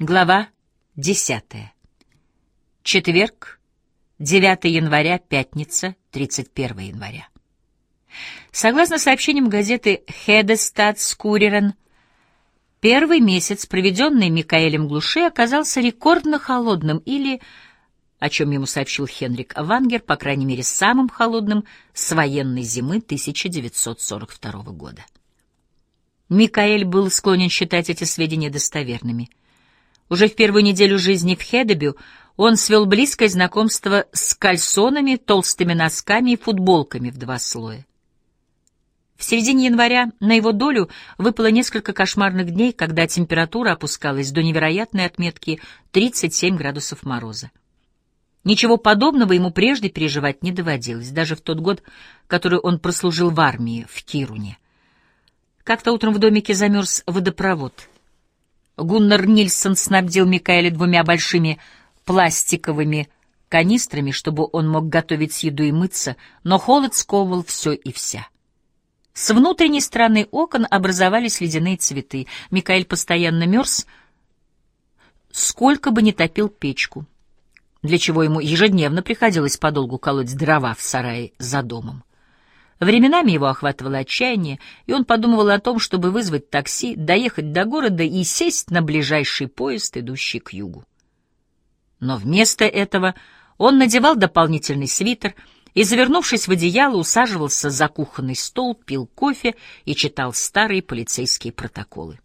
Глава 10. Четверг, 9 января, пятница, 31 января. Согласно сообщениям газеты «Хедестадскуререн», первый месяц, проведенный Микаэлем Глуше, оказался рекордно холодным или, о чем ему сообщил Хенрик Вангер, по крайней мере, самым холодным с военной зимы 1942 года. Микаэль был склонен считать эти сведения достоверными — уже в первую неделю жизни в Хедебю он свел близкое знакомство с кальсонами, толстыми носками и футболками в два слоя. В середине января на его долю выпало несколько кошмарных дней, когда температура опускалась до невероятной отметки 37 градусов мороза. Ничего подобного ему прежде переживать не доводилось, даже в тот год, который он прослужил в армии в Кируне. Как-то утром в домике замерз водопровод — Гуннар Нильсон снабдил Микаэля двумя большими пластиковыми канистрами, чтобы он мог готовить еду и мыться, но холод сковывал все и вся. С внутренней стороны окон образовались ледяные цветы. Микаэль постоянно мерз, сколько бы ни топил печку, для чего ему ежедневно приходилось подолгу колоть дрова в сарае за домом. Временами его охватывало отчаяние, и он подумывал о том, чтобы вызвать такси, доехать до города и сесть на ближайший поезд, идущий к югу. Но вместо этого он надевал дополнительный свитер и, завернувшись в одеяло, усаживался за кухонный стол, пил кофе и читал старые полицейские протоколы.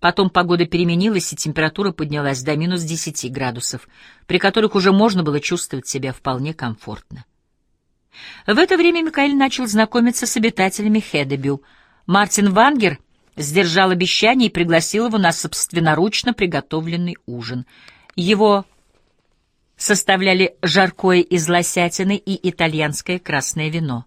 Потом погода переменилась, и температура поднялась до минус десяти градусов, при которых уже можно было чувствовать себя вполне комфортно. В это время Микаэль начал знакомиться с обитателями Хедебю. Мартин Вангер сдержал обещание и пригласил его на собственноручно приготовленный ужин. Его составляли жаркое из лосятины и итальянское красное вино.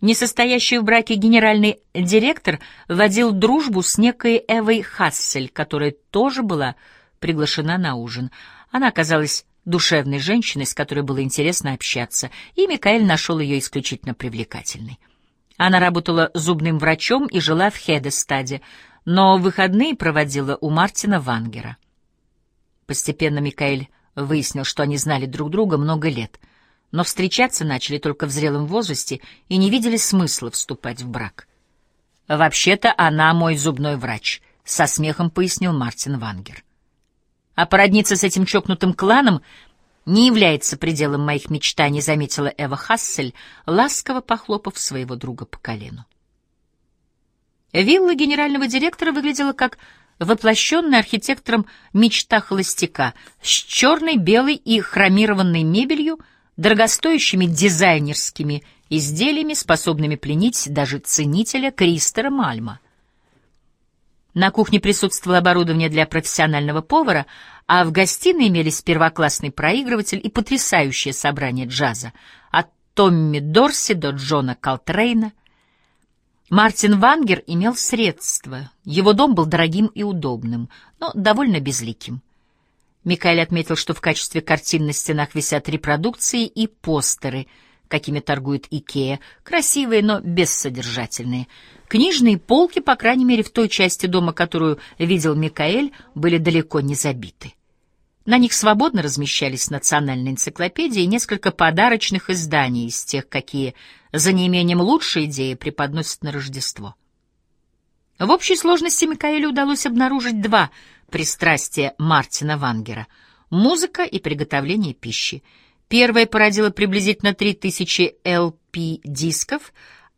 Несостоящий в браке генеральный директор водил дружбу с некой Эвой Хассель, которая тоже была приглашена на ужин. Она оказалась душевной женщиной, с которой было интересно общаться, и Микаэль нашел ее исключительно привлекательной. Она работала зубным врачом и жила в Хедестаде, но выходные проводила у Мартина Вангера. Постепенно Микаэль выяснил, что они знали друг друга много лет, но встречаться начали только в зрелом возрасте и не видели смысла вступать в брак. «Вообще-то она мой зубной врач», — со смехом пояснил Мартин Вангер а породниться с этим чокнутым кланом не является пределом моих мечтаний, заметила Эва Хассель, ласково похлопав своего друга по колену. Вилла генерального директора выглядела как воплощенная архитектором мечта холостяка с черной, белой и хромированной мебелью, дорогостоящими дизайнерскими изделиями, способными пленить даже ценителя Кристера Мальма — на кухне присутствовало оборудование для профессионального повара, а в гостиной имелись первоклассный проигрыватель и потрясающее собрание джаза от Томми Дорси до Джона Колтрейна. Мартин Вангер имел средства. Его дом был дорогим и удобным, но довольно безликим. Микаэль отметил, что в качестве картин на стенах висят репродукции и постеры, какими торгует Икея, красивые, но бессодержательные — Книжные полки, по крайней мере в той части дома, которую видел Микаэль, были далеко не забиты. На них свободно размещались национальные энциклопедии и несколько подарочных изданий из тех, какие за неимением лучшей идеи преподносят на Рождество. В общей сложности Микаэлю удалось обнаружить два пристрастия Мартина Вангера — музыка и приготовление пищи. Первое породило приблизительно 3000 LP-дисков,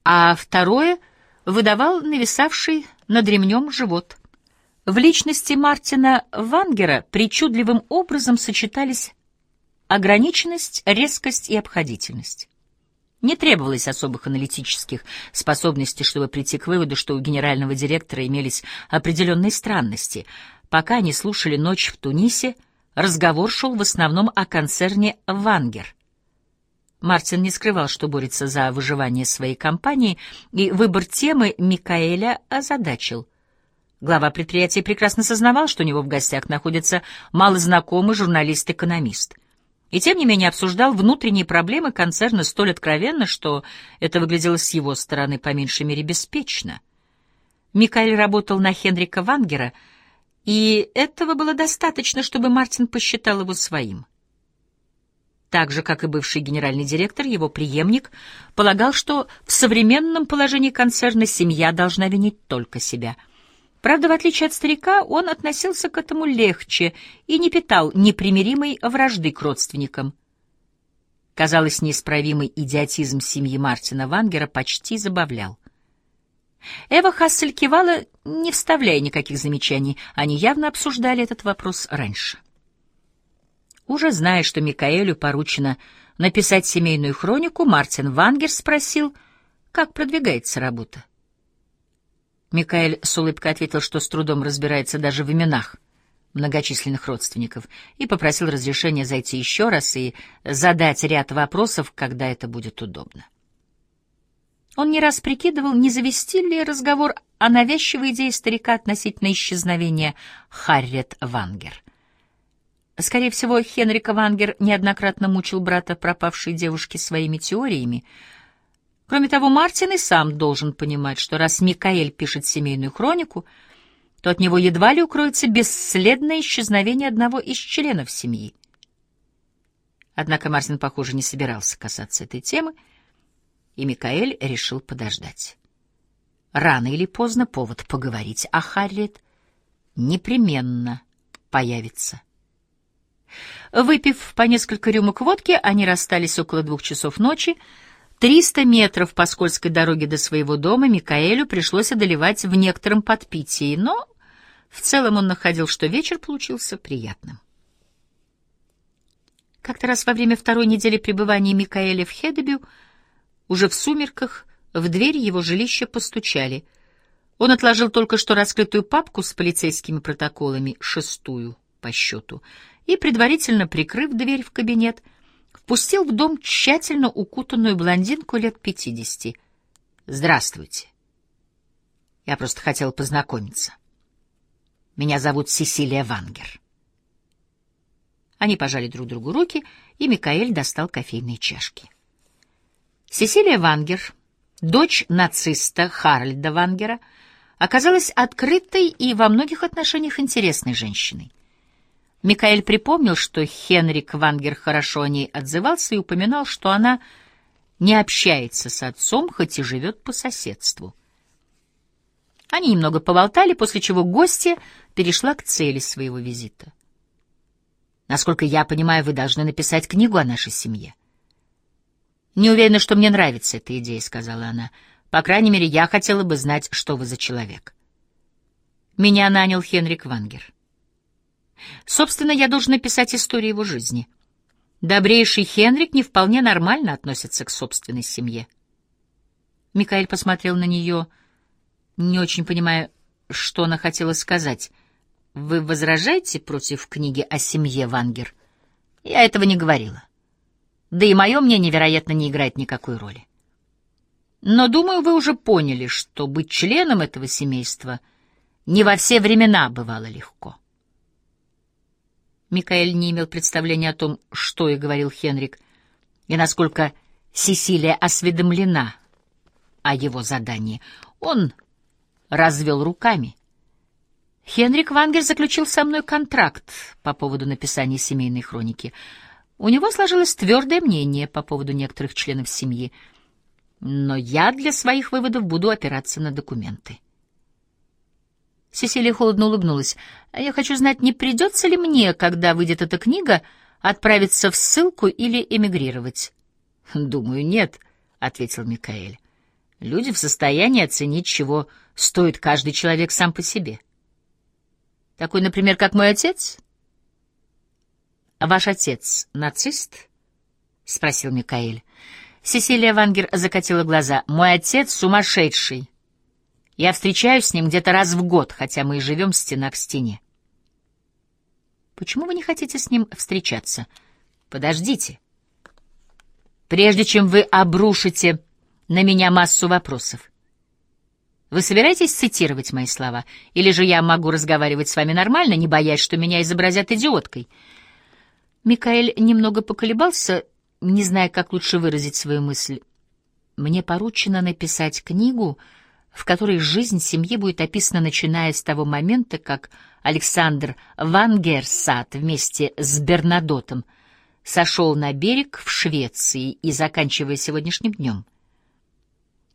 а второе — выдавал нависавший над ремнем живот. В личности Мартина Вангера причудливым образом сочетались ограниченность, резкость и обходительность. Не требовалось особых аналитических способностей, чтобы прийти к выводу, что у генерального директора имелись определенные странности. Пока они слушали «Ночь в Тунисе», разговор шел в основном о концерне «Вангер». Мартин не скрывал, что борется за выживание своей компании, и выбор темы Микаэля озадачил. Глава предприятия прекрасно сознавал, что у него в гостях находится малознакомый журналист-экономист. И тем не менее обсуждал внутренние проблемы концерна столь откровенно, что это выглядело с его стороны по меньшей мере беспечно. Микаэль работал на Хенрика Вангера, И этого было достаточно, чтобы Мартин посчитал его своим. Так же, как и бывший генеральный директор, его преемник полагал, что в современном положении концерна семья должна винить только себя. Правда, в отличие от старика, он относился к этому легче и не питал непримиримой вражды к родственникам. Казалось, неисправимый идиотизм семьи Мартина Вангера почти забавлял. Эва Хассель кивала, не вставляя никаких замечаний. Они явно обсуждали этот вопрос раньше. Уже зная, что Микаэлю поручено написать семейную хронику, Мартин Вангер спросил, как продвигается работа. Микаэль с улыбкой ответил, что с трудом разбирается даже в именах многочисленных родственников, и попросил разрешения зайти еще раз и задать ряд вопросов, когда это будет удобно. Он не раз прикидывал, не завести ли разговор о навязчивой идее старика относительно исчезновения Харриет Вангер. Скорее всего, Хенрика Вангер неоднократно мучил брата пропавшей девушки своими теориями. Кроме того, Мартин и сам должен понимать, что раз Микаэль пишет семейную хронику, то от него едва ли укроется бесследное исчезновение одного из членов семьи. Однако Мартин, похоже, не собирался касаться этой темы, и Микаэль решил подождать. Рано или поздно повод поговорить о Харриет непременно появится. Выпив по несколько рюмок водки, они расстались около двух часов ночи. Триста метров по скользкой дороге до своего дома Микаэлю пришлось одолевать в некотором подпитии, но в целом он находил, что вечер получился приятным. Как-то раз во время второй недели пребывания Микаэля в Хедебю, уже в сумерках, в дверь его жилища постучали. Он отложил только что раскрытую папку с полицейскими протоколами, шестую по счету, и, предварительно прикрыв дверь в кабинет, впустил в дом тщательно укутанную блондинку лет пятидесяти. «Здравствуйте. Я просто хотел познакомиться. Меня зовут Сесилия Вангер». Они пожали друг другу руки, и Микаэль достал кофейные чашки. Сесилия Вангер, дочь нациста Харальда Вангера, оказалась открытой и во многих отношениях интересной женщиной. Микаэль припомнил, что Хенрик Вангер хорошо о ней отзывался и упоминал, что она не общается с отцом, хоть и живет по соседству. Они немного поболтали, после чего гостья перешла к цели своего визита. «Насколько я понимаю, вы должны написать книгу о нашей семье». «Не уверена, что мне нравится эта идея», — сказала она. «По крайней мере, я хотела бы знать, что вы за человек». Меня нанял Хенрик Вангер. Собственно, я должен написать историю его жизни. Добрейший Хенрик не вполне нормально относится к собственной семье. Микаэль посмотрел на нее, не очень понимая, что она хотела сказать. «Вы возражаете против книги о семье, Вангер?» «Я этого не говорила. Да и мое мнение, вероятно, не играет никакой роли. Но, думаю, вы уже поняли, что быть членом этого семейства не во все времена бывало легко». Микаэль не имел представления о том, что и говорил Хенрик, и насколько Сесилия осведомлена о его задании. Он развел руками. Хенрик Вангер заключил со мной контракт по поводу написания семейной хроники. У него сложилось твердое мнение по поводу некоторых членов семьи, но я для своих выводов буду опираться на документы. Сесилия холодно улыбнулась. «Я хочу знать, не придется ли мне, когда выйдет эта книга, отправиться в ссылку или эмигрировать?» «Думаю, нет», — ответил Микаэль. «Люди в состоянии оценить, чего стоит каждый человек сам по себе». «Такой, например, как мой отец?» «Ваш отец нацист?» — спросил Микаэль. Сесилия Вангер закатила глаза. «Мой отец сумасшедший. Я встречаюсь с ним где-то раз в год, хотя мы и живем стена к стене. Почему вы не хотите с ним встречаться? Подождите. Прежде чем вы обрушите на меня массу вопросов. Вы собираетесь цитировать мои слова? Или же я могу разговаривать с вами нормально, не боясь, что меня изобразят идиоткой? Микаэль немного поколебался, не зная, как лучше выразить свою мысль. Мне поручено написать книгу в которой жизнь семьи будет описана начиная с того момента, как Александр Вангерсат вместе с Бернадотом сошел на берег в Швеции и заканчивая сегодняшним днем.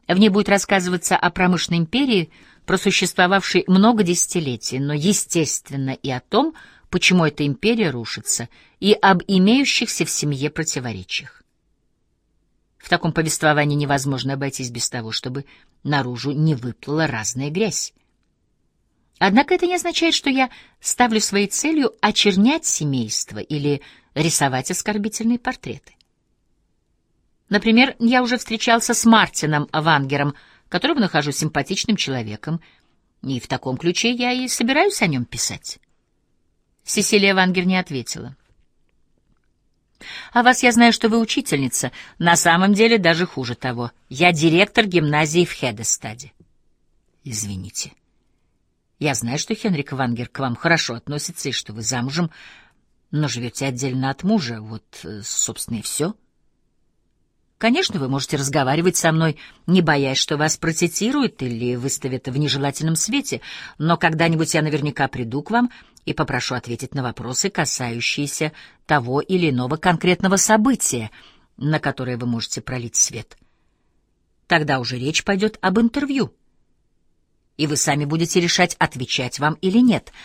В ней будет рассказываться о промышленной империи, просуществовавшей много десятилетий, но, естественно, и о том, почему эта империя рушится, и об имеющихся в семье противоречиях. В таком повествовании невозможно обойтись без того, чтобы наружу не выплыла разная грязь. Однако это не означает, что я ставлю своей целью очернять семейство или рисовать оскорбительные портреты. Например, я уже встречался с Мартином Вангером, которого нахожу симпатичным человеком, и в таком ключе я и собираюсь о нем писать. Сесилия Вангер не ответила. «А вас я знаю, что вы учительница. На самом деле даже хуже того. Я директор гимназии в Хедестаде». «Извините. Я знаю, что Хенрик Вангер к вам хорошо относится и что вы замужем, но живете отдельно от мужа. Вот, э, собственно, и все». Конечно, вы можете разговаривать со мной, не боясь, что вас процитируют или выставят в нежелательном свете, но когда-нибудь я наверняка приду к вам и попрошу ответить на вопросы, касающиеся того или иного конкретного события, на которое вы можете пролить свет. Тогда уже речь пойдет об интервью. И вы сами будете решать, отвечать вам или нет —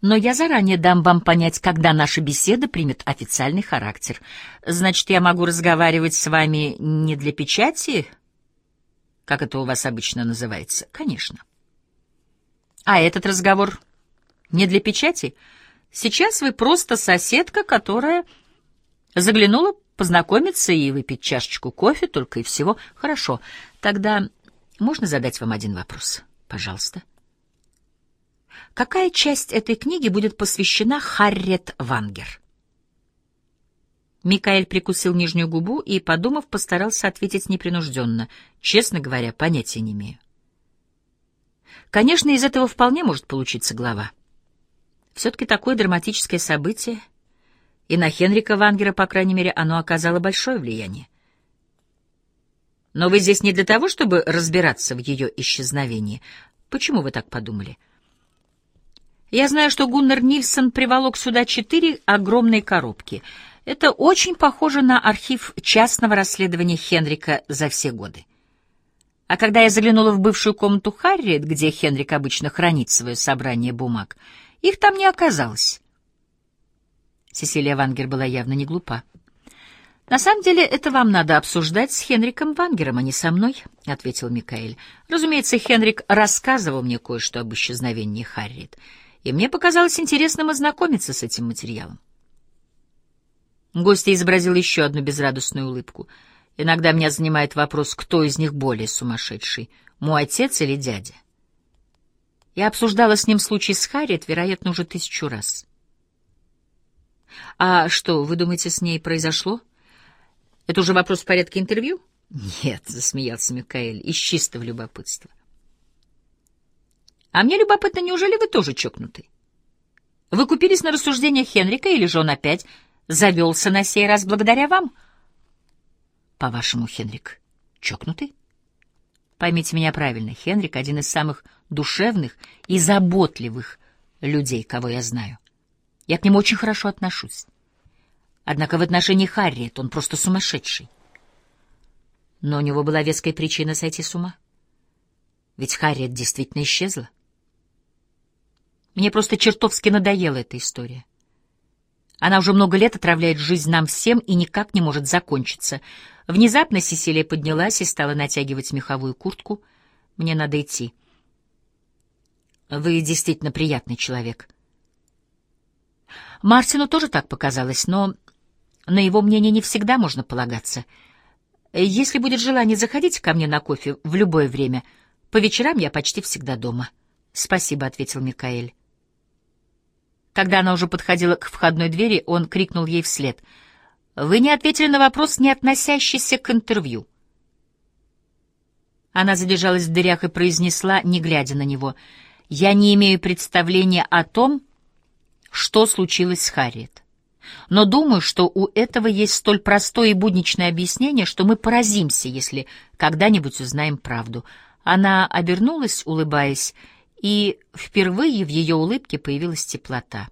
но я заранее дам вам понять, когда наша беседа примет официальный характер. Значит, я могу разговаривать с вами не для печати, как это у вас обычно называется? Конечно. А этот разговор не для печати? Сейчас вы просто соседка, которая заглянула познакомиться и выпить чашечку кофе, только и всего. Хорошо, тогда можно задать вам один вопрос? Пожалуйста. — Какая часть этой книги будет посвящена Харриет Вангер? Микаэль прикусил нижнюю губу и, подумав, постарался ответить непринужденно. Честно говоря, понятия не имею. Конечно, из этого вполне может получиться глава. Все-таки такое драматическое событие, и на Хенрика Вангера, по крайней мере, оно оказало большое влияние. Но вы здесь не для того, чтобы разбираться в ее исчезновении. Почему вы так подумали? — я знаю, что Гуннар Нильсон приволок сюда четыре огромные коробки. Это очень похоже на архив частного расследования Хенрика за все годы. А когда я заглянула в бывшую комнату Харриет, где Хенрик обычно хранит свое собрание бумаг, их там не оказалось. Сесилия Вангер была явно не глупа. «На самом деле это вам надо обсуждать с Хенриком Вангером, а не со мной», — ответил Микаэль. «Разумеется, Хенрик рассказывал мне кое-что об исчезновении Харриет и мне показалось интересным ознакомиться с этим материалом. Гостья изобразил еще одну безрадостную улыбку. Иногда меня занимает вопрос, кто из них более сумасшедший, мой отец или дядя. Я обсуждала с ним случай с Харриет, вероятно, уже тысячу раз. А что, вы думаете, с ней произошло? Это уже вопрос в порядке интервью? Нет, засмеялся Микаэль, из чистого любопытства. А мне любопытно, неужели вы тоже чокнутый? Вы купились на рассуждения Хенрика, или же он опять завелся на сей раз благодаря вам? По-вашему, Хенрик чокнутый? Поймите меня правильно, Хенрик — один из самых душевных и заботливых людей, кого я знаю. Я к нему очень хорошо отношусь. Однако в отношении Харриет он просто сумасшедший. Но у него была веская причина сойти с ума. Ведь Харриет действительно исчезла. Мне просто чертовски надоела эта история. Она уже много лет отравляет жизнь нам всем и никак не может закончиться. Внезапно Сесилия поднялась и стала натягивать меховую куртку. Мне надо идти. Вы действительно приятный человек. Мартину тоже так показалось, но на его мнение не всегда можно полагаться. Если будет желание, заходите ко мне на кофе в любое время. По вечерам я почти всегда дома. Спасибо, — ответил Микаэль. Когда она уже подходила к входной двери, он крикнул ей вслед. «Вы не ответили на вопрос, не относящийся к интервью». Она задержалась в дырях и произнесла, не глядя на него, «Я не имею представления о том, что случилось с Харриет. Но думаю, что у этого есть столь простое и будничное объяснение, что мы поразимся, если когда-нибудь узнаем правду. Она обернулась, улыбаясь, и впервые в ее улыбке появилась теплота.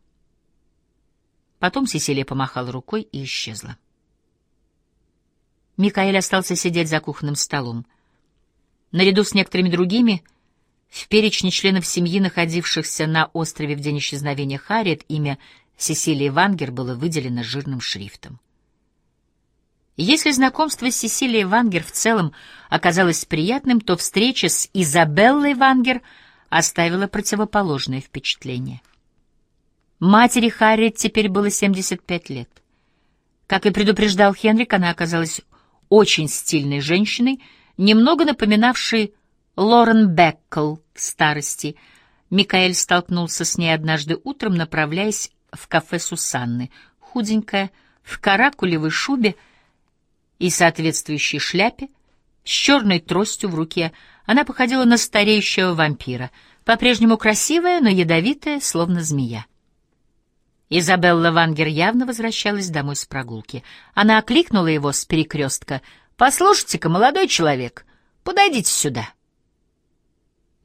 Потом Сесилия помахала рукой и исчезла. Микаэль остался сидеть за кухонным столом. Наряду с некоторыми другими, в перечне членов семьи, находившихся на острове в день исчезновения Харриет, имя Сесилии Вангер было выделено жирным шрифтом. Если знакомство с Сесилией Вангер в целом оказалось приятным, то встреча с Изабеллой Вангер оставила противоположное впечатление. Матери Харриет теперь было 75 лет. Как и предупреждал Хенрик, она оказалась очень стильной женщиной, немного напоминавшей Лорен Беккл в старости. Микаэль столкнулся с ней однажды утром, направляясь в кафе Сусанны. Худенькая, в каракулевой шубе, и соответствующей шляпе, с черной тростью в руке, она походила на стареющего вампира, по-прежнему красивая, но ядовитая, словно змея. Изабелла Вангер явно возвращалась домой с прогулки. Она окликнула его с перекрестка. «Послушайте-ка, молодой человек, подойдите сюда».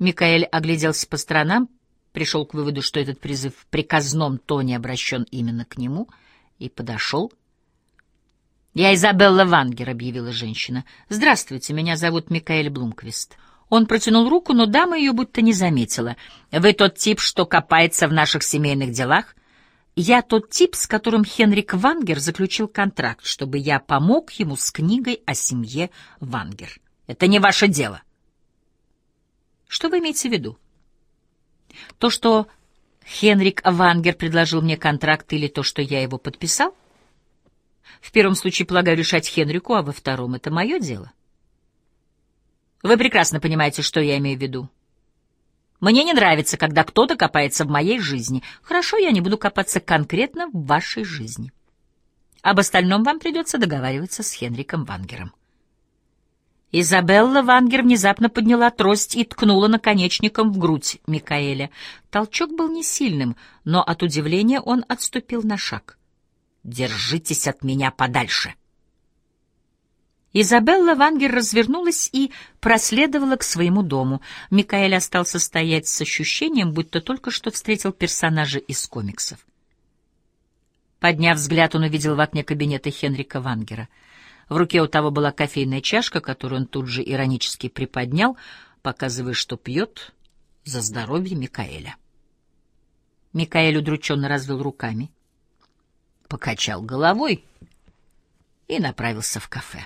Микаэль огляделся по сторонам, пришел к выводу, что этот призыв в приказном тоне обращен именно к нему, и подошел «Я Изабелла Вангер», — объявила женщина. «Здравствуйте, меня зовут Микаэль Блумквист». Он протянул руку, но дама ее будто не заметила. «Вы тот тип, что копается в наших семейных делах?» «Я тот тип, с которым Хенрик Вангер заключил контракт, чтобы я помог ему с книгой о семье Вангер. Это не ваше дело». «Что вы имеете в виду?» «То, что Хенрик Вангер предложил мне контракт или то, что я его подписал?» В первом случае, полагаю, решать Хенрику, а во втором — это мое дело. Вы прекрасно понимаете, что я имею в виду. Мне не нравится, когда кто-то копается в моей жизни. Хорошо, я не буду копаться конкретно в вашей жизни. Об остальном вам придется договариваться с Хенриком Вангером. Изабелла Вангер внезапно подняла трость и ткнула наконечником в грудь Микаэля. Толчок был не сильным, но от удивления он отступил на шаг. Держитесь от меня подальше. Изабелла Вангер развернулась и проследовала к своему дому. Микаэль остался стоять с ощущением, будто только что встретил персонажа из комиксов. Подняв взгляд, он увидел в окне кабинета Хенрика Вангера. В руке у того была кофейная чашка, которую он тут же иронически приподнял, показывая, что пьет за здоровье Микаэля. Микаэль удрученно развел руками — покачал головой и направился в кафе.